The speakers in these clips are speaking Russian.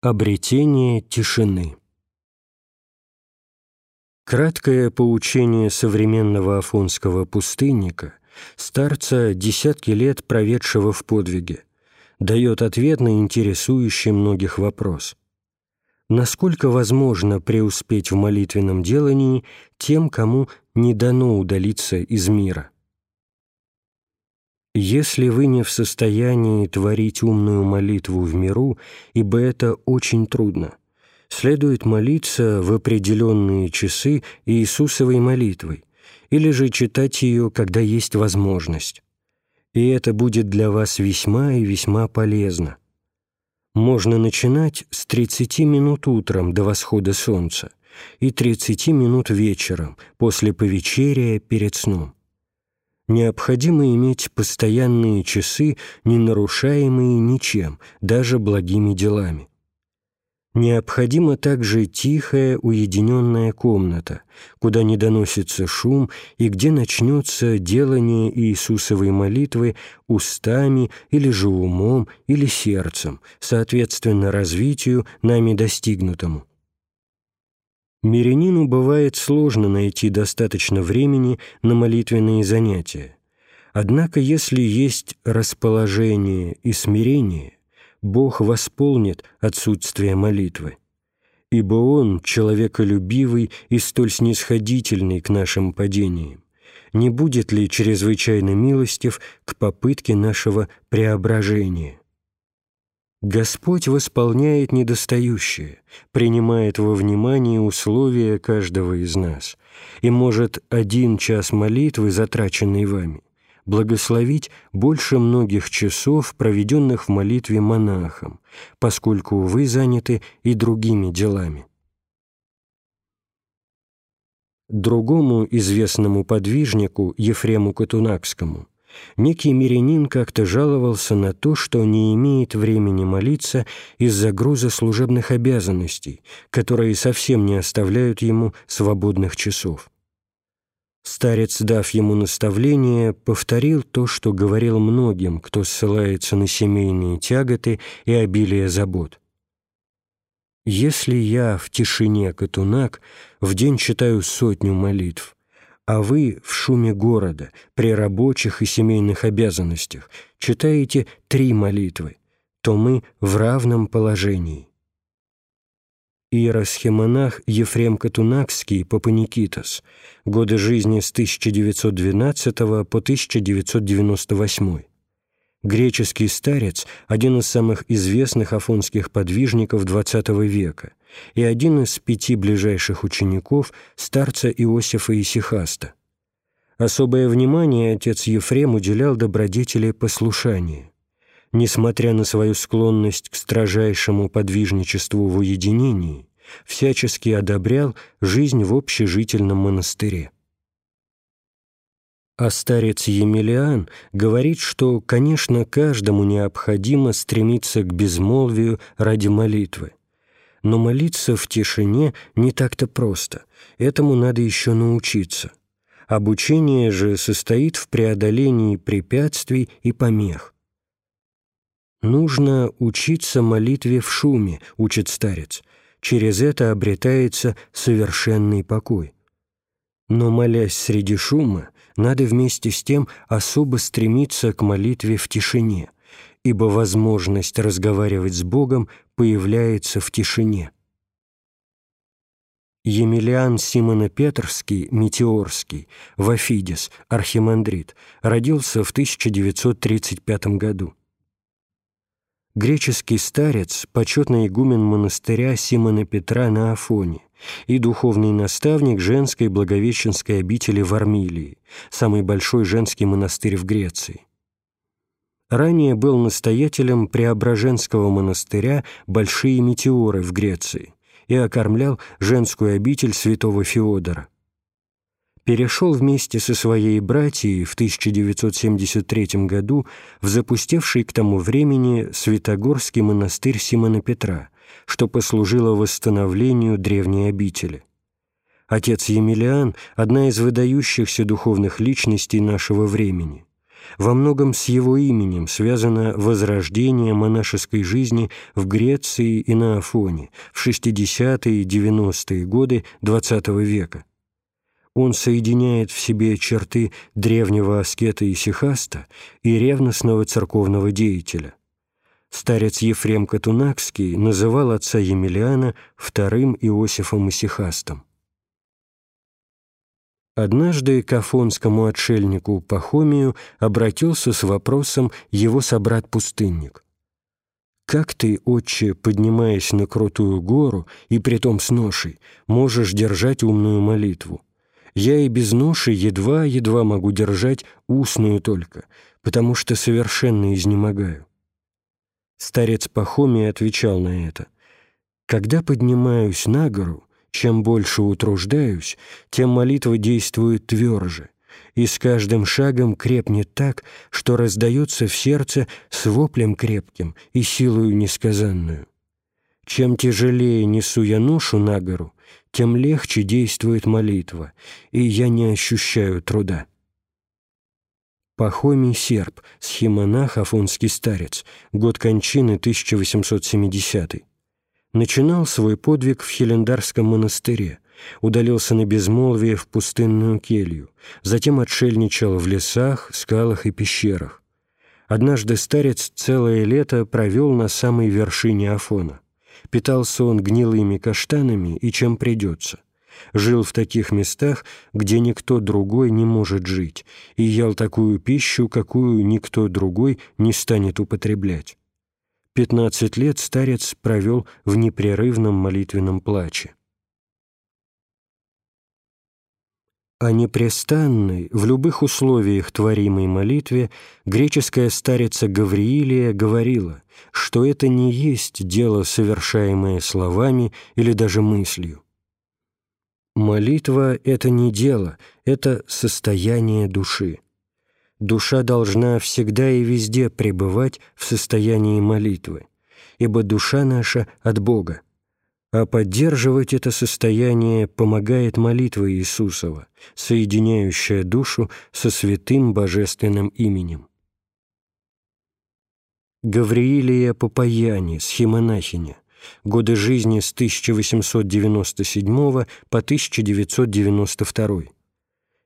Обретение тишины Краткое поучение современного афонского пустынника, старца, десятки лет проведшего в подвиге, дает ответ на интересующий многих вопрос. Насколько возможно преуспеть в молитвенном делании тем, кому не дано удалиться из мира? Если вы не в состоянии творить умную молитву в миру, ибо это очень трудно, следует молиться в определенные часы Иисусовой молитвой, или же читать ее, когда есть возможность. И это будет для вас весьма и весьма полезно. Можно начинать с 30 минут утром до восхода солнца и 30 минут вечером после повечерия перед сном необходимо иметь постоянные часы, не нарушаемые ничем, даже благими делами. Необходима также тихая, уединенная комната, куда не доносится шум и где начнется делание Иисусовой молитвы устами или же умом или сердцем, соответственно развитию, нами достигнутому. Мирянину бывает сложно найти достаточно времени на молитвенные занятия. Однако, если есть расположение и смирение, Бог восполнит отсутствие молитвы, ибо Он, человеколюбивый и столь снисходительный к нашим падениям, не будет ли чрезвычайно милостив к попытке нашего преображения? Господь восполняет недостающее, принимает во внимание условия каждого из нас и может один час молитвы, затраченный вами, благословить больше многих часов, проведенных в молитве монахом, поскольку вы заняты и другими делами. Другому известному подвижнику, Ефрему Катунакскому, некий мирянин как-то жаловался на то, что не имеет времени молиться из-за груза служебных обязанностей, которые совсем не оставляют ему свободных часов. Старец, дав ему наставление, повторил то, что говорил многим, кто ссылается на семейные тяготы и обилие забот. «Если я в тишине, Катунак, в день читаю сотню молитв, а вы в шуме города, при рабочих и семейных обязанностях, читаете три молитвы, то мы в равном положении. Иеросхимонах Ефрем Катунакский Папаникитас, годы жизни с 1912 по 1998. Греческий старец – один из самых известных афонских подвижников XX века и один из пяти ближайших учеников старца Иосифа Исихаста. Особое внимание отец Ефрем уделял добродетели послушания. Несмотря на свою склонность к строжайшему подвижничеству в уединении, всячески одобрял жизнь в общежительном монастыре. А старец Емелиан говорит, что, конечно, каждому необходимо стремиться к безмолвию ради молитвы. Но молиться в тишине не так-то просто, этому надо еще научиться. Обучение же состоит в преодолении препятствий и помех. «Нужно учиться молитве в шуме», — учит старец. «Через это обретается совершенный покой». Но, молясь среди шума, надо вместе с тем особо стремиться к молитве в тишине, ибо возможность разговаривать с Богом появляется в тишине. Емельян Симоно-Петрский, Метеорский, Вафидис, архимандрит, родился в 1935 году. Греческий старец, почетный игумен монастыря Симона Петра на Афоне и духовный наставник женской благовещенской обители в Армилии, самый большой женский монастырь в Греции. Ранее был настоятелем Преображенского монастыря «Большие метеоры» в Греции и окормлял женскую обитель святого Феодора. Перешел вместе со своей братьей в 1973 году в запустевший к тому времени Святогорский монастырь Симона Петра, что послужило восстановлению древней обители. Отец Емельян – одна из выдающихся духовных личностей нашего времени. Во многом с его именем связано возрождение монашеской жизни в Греции и на Афоне в 60-е и 90-е годы XX века. Он соединяет в себе черты древнего аскета и сихаста и ревностного церковного деятеля. Старец Ефрем Катунакский называл отца Емельяна вторым Иосифом Исихастом. Однажды к афонскому отшельнику Пахомию обратился с вопросом его собрат-пустынник. «Как ты, отче, поднимаясь на крутую гору, и притом с ношей, можешь держать умную молитву? Я и без ноши едва-едва могу держать устную только, потому что совершенно изнемогаю». Старец Пахомий отвечал на это. «Когда поднимаюсь на гору, чем больше утруждаюсь, тем молитва действует тверже, и с каждым шагом крепнет так, что раздается в сердце с воплем крепким и силою несказанную. Чем тяжелее несу я ношу на гору, тем легче действует молитва, и я не ощущаю труда. Пахомий серб, схемонах, афонский старец, год кончины 1870 начинал свой подвиг в Хелендарском монастыре, удалился на безмолвие в пустынную келью, затем отшельничал в лесах, скалах и пещерах. Однажды старец целое лето провел на самой вершине Афона. Питался он гнилыми каштанами и чем придется. Жил в таких местах, где никто другой не может жить, и ел такую пищу, какую никто другой не станет употреблять. Пятнадцать лет старец провел в непрерывном молитвенном плаче. О непрестанной, в любых условиях творимой молитве греческая старица Гавриилия говорила, что это не есть дело, совершаемое словами или даже мыслью. Молитва — это не дело, это состояние души душа должна всегда и везде пребывать в состоянии молитвы, ибо душа наша от Бога. А поддерживать это состояние помогает молитва Иисусова, соединяющая душу со святым божественным именем. Гавриилия Попаяни, схемонахиня, годы жизни с 1897 по 1992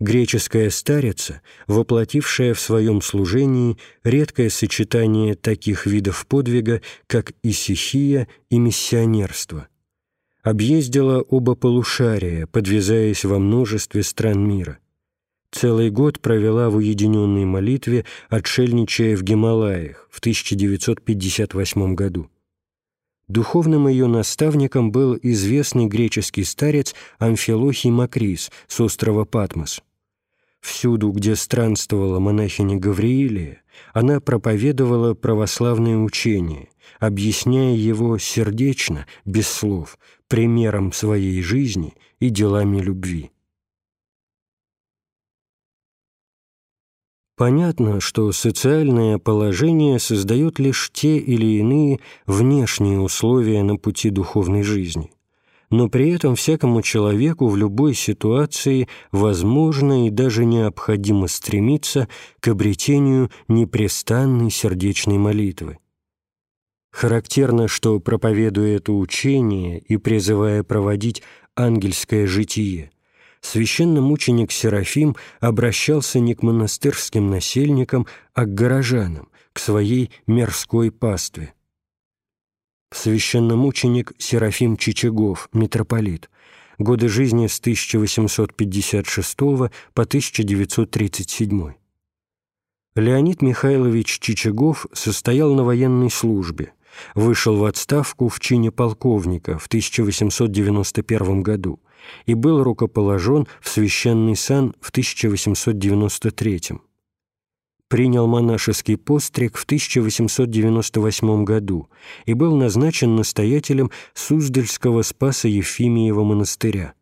греческая старица, воплотившая в своем служении редкое сочетание таких видов подвига, как исихия и миссионерство. Объездила оба полушария, подвязаясь во множестве стран мира. Целый год провела в уединенной молитве, отшельничая в Гималаях в 1958 году. Духовным ее наставником был известный греческий старец Амфилохий Макрис с острова Патмос. Всюду, где странствовала монахиня Гавриилия, она проповедовала православное учение, объясняя его сердечно, без слов, примером своей жизни и делами любви. Понятно, что социальное положение создает лишь те или иные внешние условия на пути духовной жизни, но при этом всякому человеку в любой ситуации возможно и даже необходимо стремиться к обретению непрестанной сердечной молитвы. Характерно, что, проповедуя это учение и призывая проводить ангельское житие, священномученик Серафим обращался не к монастырским насельникам, а к горожанам, к своей мирской пастве. Священномученик Серафим Чичагов, митрополит, годы жизни с 1856 по 1937. Леонид Михайлович Чичагов состоял на военной службе, вышел в отставку в чине полковника в 1891 году – и был рукоположен в священный сан в 1893 принял монашеский постриг в 1898 году и был назначен настоятелем Суздальского Спаса Ефимиева монастыря.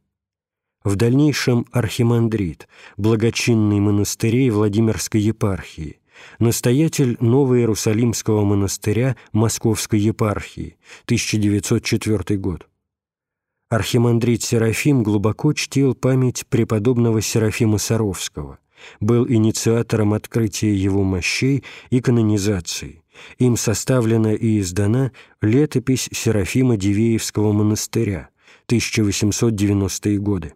В дальнейшем архимандрит, благочинный монастырей Владимирской епархии, настоятель Новоиерусалимского монастыря Московской епархии, 1904 год архимандрит Серафим глубоко чтил память преподобного Серафима Саровского, был инициатором открытия его мощей и канонизации. Им составлена и издана летопись Серафима Дивеевского монастыря, 1890-е годы.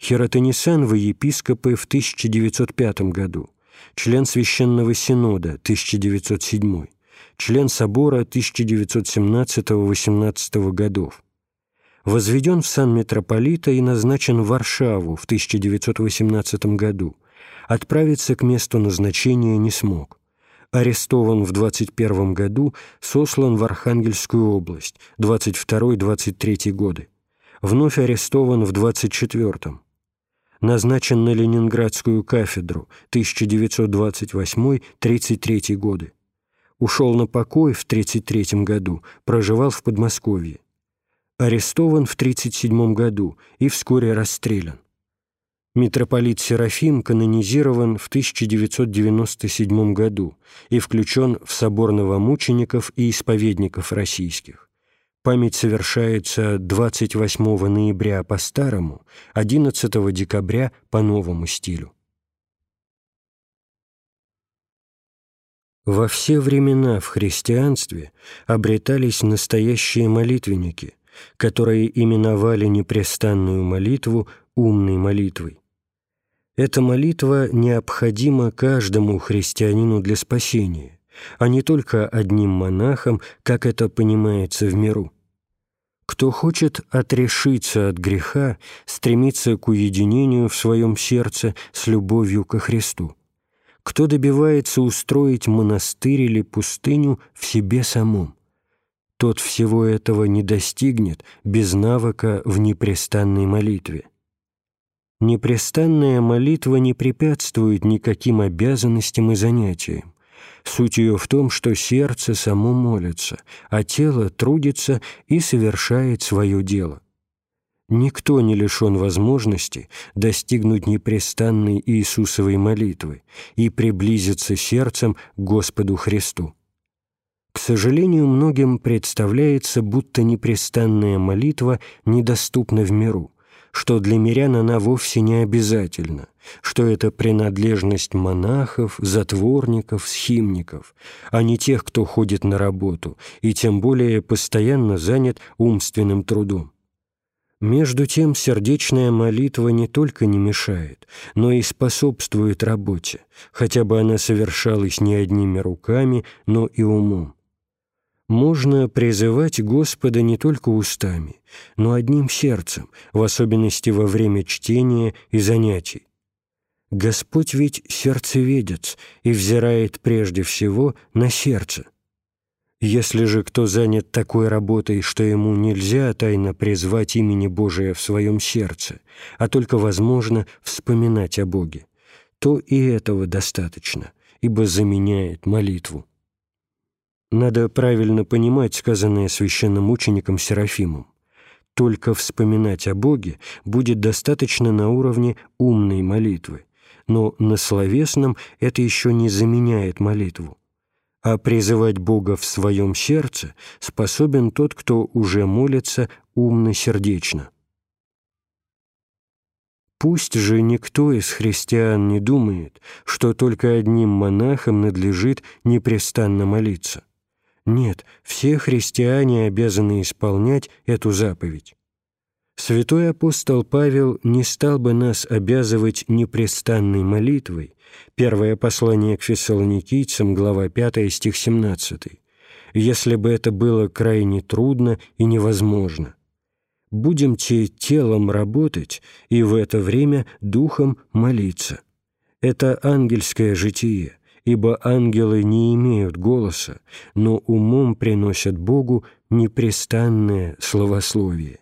Хиротонисан во епископы в 1905 году, член Священного Синода 1907, член Собора 1917-18 годов. Возведен в сан митрополита и назначен в Варшаву в 1918 году. Отправиться к месту назначения не смог. Арестован в 21 году, сослан в Архангельскую область, 22-23 годы. Вновь арестован в 24 назначен на Ленинградскую кафедру 1928-33 годы. Ушел на покой в 1933 году, проживал в Подмосковье. Арестован в 1937 году и вскоре расстрелян. Митрополит Серафим канонизирован в 1997 году и включен в собор новомучеников и исповедников российских. Память совершается 28 ноября по старому, 11 декабря по новому стилю. Во все времена в христианстве обретались настоящие молитвенники, которые именовали непрестанную молитву умной молитвой. Эта молитва необходима каждому христианину для спасения, а не только одним монахам, как это понимается в миру. Кто хочет отрешиться от греха, стремится к уединению в своем сердце с любовью ко Христу. Кто добивается устроить монастырь или пустыню в себе самом, тот всего этого не достигнет без навыка в непрестанной молитве. Непрестанная молитва не препятствует никаким обязанностям и занятиям. Суть ее в том, что сердце само молится, а тело трудится и совершает свое дело. Никто не лишен возможности достигнуть непрестанной Иисусовой молитвы и приблизиться сердцем к Господу Христу. К сожалению, многим представляется, будто непрестанная молитва недоступна в миру, что для мирян она вовсе не обязательна, что это принадлежность монахов, затворников, схимников, а не тех, кто ходит на работу и тем более постоянно занят умственным трудом. Между тем сердечная молитва не только не мешает, но и способствует работе, хотя бы она совершалась не одними руками, но и умом можно призывать Господа не только устами, но одним сердцем, в особенности во время чтения и занятий. Господь ведь сердцеведец и взирает прежде всего на сердце. Если же кто занят такой работой, что ему нельзя тайно призвать имени Божия в своем сердце, а только возможно вспоминать о Боге, то и этого достаточно, ибо заменяет молитву. Надо правильно понимать сказанное священным учеником Серафимом. Только вспоминать о Боге будет достаточно на уровне умной молитвы, но на словесном это еще не заменяет молитву. А призывать Бога в своем сердце способен тот, кто уже молится умно-сердечно. Пусть же никто из христиан не думает, что только одним монахам надлежит непрестанно молиться. Нет, все христиане обязаны исполнять эту заповедь. Святой апостол Павел не стал бы нас обязывать непрестанной молитвой, первое послание к фессалоникийцам, глава 5, стих 17, если бы это было крайне трудно и невозможно. Будемте телом работать и в это время духом молиться. Это ангельское житие – ибо ангелы не имеют голоса, но умом приносят Богу непрестанное словословие.